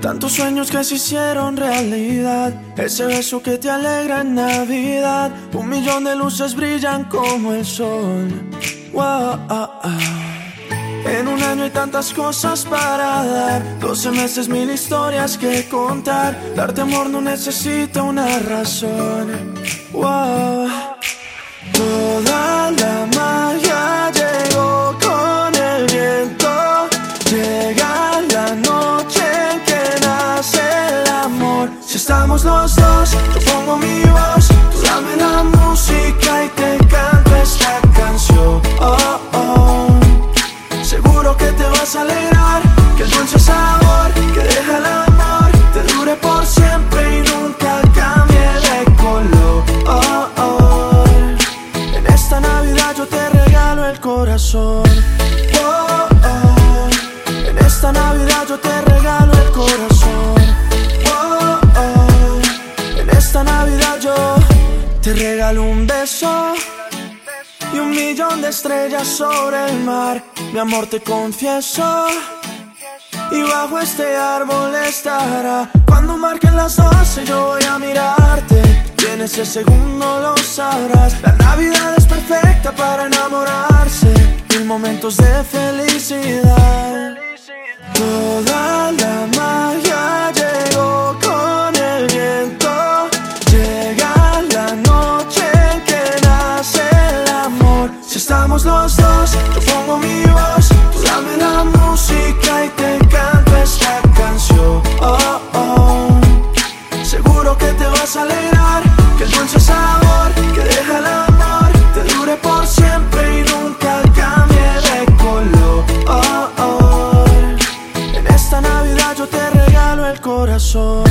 Tantos sueños que se hicieron realidad. Ese beso que te alegra en Navidad. Un millón de luces brillan como el sol. Wow, En un año hay tantas cosas para dar. Doce meses, mil historias que contar. Darte amor no necesita una razón. Wow. Los dos, yo pongo mi voz. Tú dame la música y te canto esta canción. Oh, oh. Seguro que te vas a alegrar. Que el dulce sabor que deja el amor te dure por siempre y nunca cambie de color. Oh, oh. En esta Navidad yo te regalo el corazón. Te regalo un beso y un millón de estrellas sobre el mar. Mi amor te confieso. Y bajo este árbol estará Cuando marquen las doce yo voy a mirarte Y en ese segundo lo sabrás La Navidad es perfecta para enamorarse Mil momentos de felicidad Toda la Los dos, yo pongo mi voz Tú dame la música y te canto esta canción. Oh, oh. Seguro que te vas a alegrar Que el dulce sabor que deja el amor Te dure por siempre y nunca cambie de color. Oh, oh. En esta Navidad yo te regalo el corazón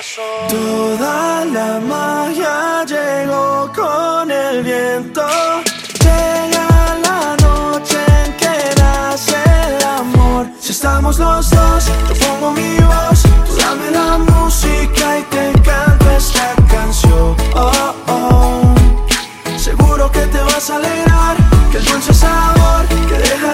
corazón Toda la magia llegó con el viento. Llega la noche en que nace el amor. Si estamos los dos, yo pongo mi voz. Tú dame la música y te canto esta canción. Oh, oh. Seguro que te vas a alegrar Que el dulce sabor que deja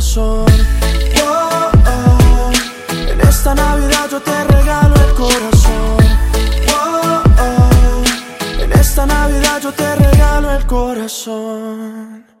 Oh. En esta Navidad yo te regalo el corazón. Oh, en esta Navidad yo te regalo el corazón.